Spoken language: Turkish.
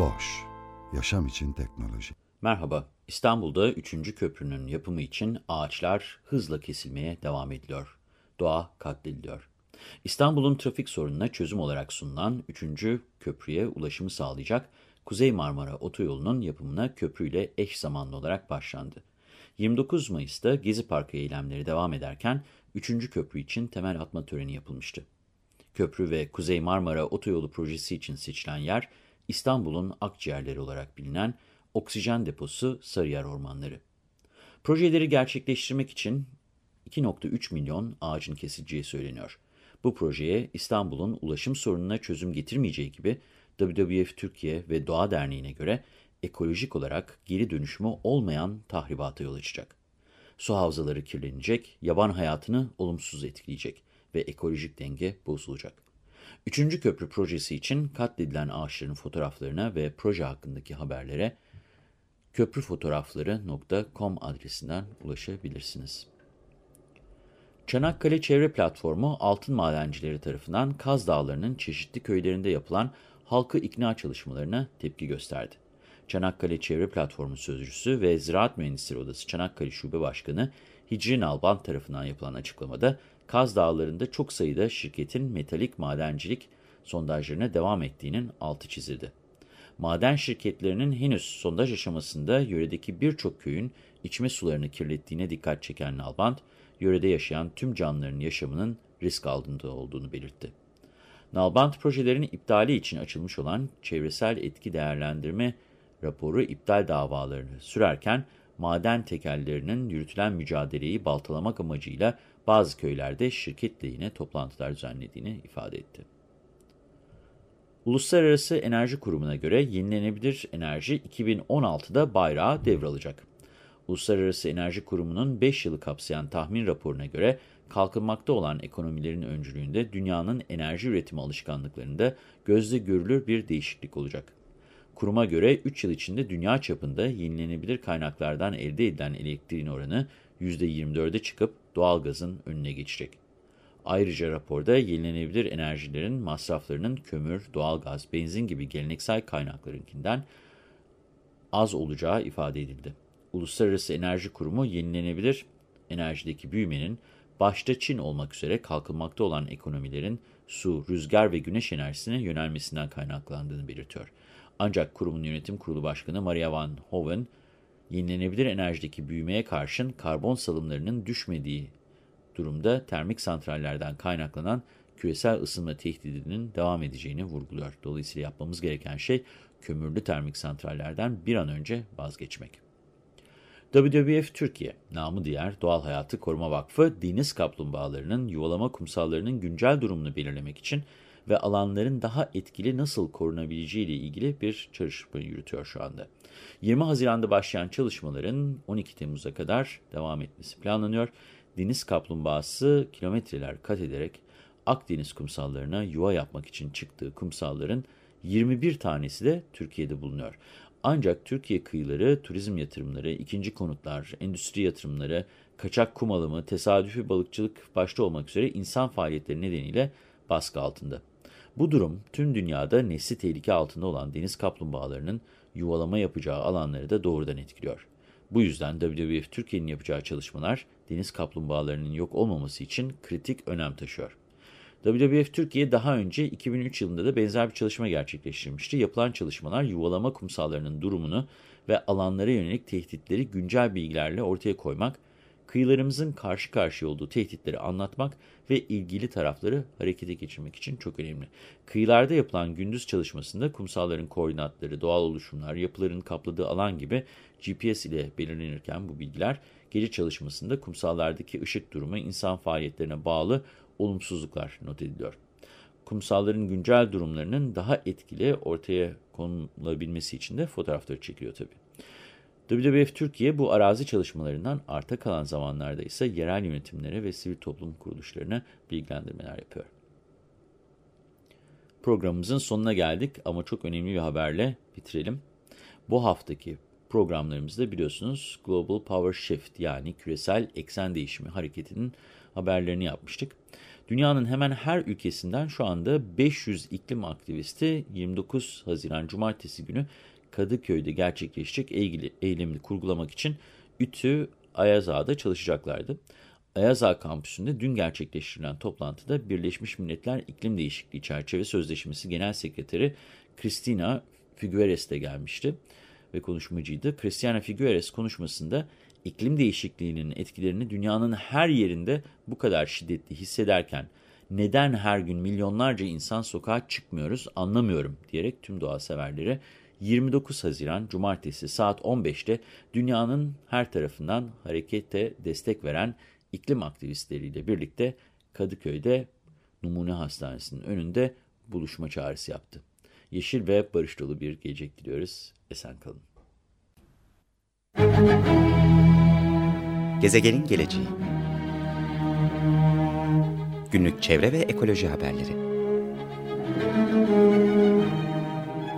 Boş, yaşam için teknoloji. Merhaba, İstanbul'da 3. köprünün yapımı için ağaçlar hızla kesilmeye devam ediliyor. Doğa katlediliyor. İstanbul'un trafik sorununa çözüm olarak sunulan 3. köprüye ulaşımı sağlayacak Kuzey Marmara Otoyolu'nun yapımına köprüyle eş zamanlı olarak başlandı. 29 Mayıs'ta Gezi Parkı eylemleri devam ederken 3. köprü için temel atma töreni yapılmıştı. Köprü ve Kuzey Marmara Otoyolu projesi için seçilen yer İstanbul'un akciğerleri olarak bilinen oksijen deposu Sarıyer Ormanları. Projeleri gerçekleştirmek için 2.3 milyon ağacın kesileceği söyleniyor. Bu projeye İstanbul'un ulaşım sorununa çözüm getirmeyeceği gibi WWF Türkiye ve Doğa Derneği'ne göre ekolojik olarak geri dönüşümü olmayan tahribata yol açacak. Su havzaları kirlenecek, yaban hayatını olumsuz etkileyecek ve ekolojik denge bozulacak. Üçüncü köprü projesi için katledilen ağaçların fotoğraflarına ve proje hakkındaki haberlere köprüfotoğrafları.com adresinden ulaşabilirsiniz. Çanakkale Çevre Platformu, altın madencileri tarafından Kaz Dağları'nın çeşitli köylerinde yapılan halkı ikna çalışmalarına tepki gösterdi. Çanakkale Çevre Platformu Sözcüsü ve Ziraat Mühendisleri Odası Çanakkale Şube Başkanı Hicri Nalbant tarafından yapılan açıklamada, Kaz Dağları'nda çok sayıda şirketin metalik madencilik sondajlarına devam ettiğinin altı çizildi. Maden şirketlerinin henüz sondaj aşamasında yöredeki birçok köyün içme sularını kirlettiğine dikkat çeken Nalbant, yörede yaşayan tüm canlıların yaşamının risk altında olduğunu belirtti. Nalbant projelerin iptali için açılmış olan çevresel etki değerlendirme raporu iptal davalarını sürerken, maden tekellerinin yürütülen mücadeleyi baltalamak amacıyla bazı köylerde şirket lehine toplantılar düzenlediğini ifade etti. Uluslararası Enerji Kurumu'na göre yenilenebilir enerji 2016'da bayrağı devralacak. Uluslararası Enerji Kurumu'nun 5 yılı kapsayan tahmin raporuna göre kalkınmakta olan ekonomilerin öncülüğünde dünyanın enerji üretimi alışkanlıklarında gözle görülür bir değişiklik olacak. Kuruma göre 3 yıl içinde dünya çapında yenilenebilir kaynaklardan elde edilen elektriğin oranı %24'e çıkıp doğalgazın önüne geçecek. Ayrıca raporda yenilenebilir enerjilerin masraflarının kömür, doğalgaz, benzin gibi geleneksel kaynaklarınkinden az olacağı ifade edildi. Uluslararası Enerji Kurumu yenilenebilir enerjideki büyümenin başta Çin olmak üzere kalkınmakta olan ekonomilerin su, rüzgar ve güneş enerjisine yönelmesinden kaynaklandığını belirtiyor. Ancak kurumun yönetim kurulu başkanı Maria Van Hoven, yenilenebilir enerjideki büyümeye karşın karbon salımlarının düşmediği durumda termik santrallerden kaynaklanan küresel ısınma tehdidinin devam edeceğini vurguluyor. Dolayısıyla yapmamız gereken şey kömürlü termik santrallerden bir an önce vazgeçmek. WWF Türkiye, namı diğer Doğal Hayatı Koruma Vakfı, deniz kaplumbağalarının yuvalama kumsallarının güncel durumunu belirlemek için ve alanların daha etkili nasıl korunabileceği ile ilgili bir çalışma yürütüyor şu anda. 20 Haziran'da başlayan çalışmaların 12 Temmuz'a kadar devam etmesi planlanıyor. Deniz kaplumbağası kilometreler kat ederek Akdeniz kumsallarına yuva yapmak için çıktığı kumsalların 21 tanesi de Türkiye'de bulunuyor. Ancak Türkiye kıyıları, turizm yatırımları, ikinci konutlar, endüstri yatırımları, kaçak kum alımı, tesadüfi balıkçılık başta olmak üzere insan faaliyetleri nedeniyle baskı altında. Bu durum tüm dünyada nesli tehlike altında olan deniz kaplumbağalarının yuvalama yapacağı alanları da doğrudan etkiliyor. Bu yüzden WWF Türkiye'nin yapacağı çalışmalar deniz kaplumbağalarının yok olmaması için kritik önem taşıyor. WWF Türkiye daha önce 2003 yılında da benzer bir çalışma gerçekleştirmişti. Yapılan çalışmalar yuvalama kumsallarının durumunu ve alanlara yönelik tehditleri güncel bilgilerle ortaya koymak, kıyılarımızın karşı karşıya olduğu tehditleri anlatmak ve ilgili tarafları harekete geçirmek için çok önemli. Kıyılarda yapılan gündüz çalışmasında kumsalların koordinatları, doğal oluşumlar, yapıların kapladığı alan gibi GPS ile belirlenirken bu bilgiler gece çalışmasında kumsallardaki ışık durumu, insan faaliyetlerine bağlı olumsuzluklar not ediliyor. Kumsalların güncel durumlarının daha etkili ortaya konulabilmesi için de fotoğrafları çekiliyor tabii. WWF Türkiye bu arazi çalışmalarından arta kalan zamanlarda ise yerel yönetimlere ve sivil toplum kuruluşlarına bilgilendirmeler yapıyor. Programımızın sonuna geldik ama çok önemli bir haberle bitirelim. Bu haftaki programlarımızda biliyorsunuz Global Power Shift yani küresel eksen değişimi hareketinin haberlerini yapmıştık. Dünyanın hemen her ülkesinden şu anda 500 iklim aktivisti 29 Haziran Cumartesi günü Kadıköy'de gerçekleşecek eylemini kurgulamak için ütü Ayaz Ağa'da çalışacaklardı. Ayaz Ağa kampüsünde dün gerçekleştirilen toplantıda Birleşmiş Milletler İklim Değişikliği Çerçeve Sözleşmesi Genel Sekreteri Cristina Figueres de gelmişti ve konuşmacıydı. Cristina Figueres konuşmasında iklim değişikliğinin etkilerini dünyanın her yerinde bu kadar şiddetli hissederken neden her gün milyonlarca insan sokağa çıkmıyoruz anlamıyorum diyerek tüm doğa severleri 29 Haziran Cumartesi saat 15'te dünyanın her tarafından harekete destek veren iklim aktivistleriyle birlikte Kadıköy'de Numune Hastanesi'nin önünde buluşma çağrısı yaptı. Yeşil ve barış dolu bir gelecek diliyoruz. Esen kalın. Gezegenin geleceği Günlük çevre ve ekoloji haberleri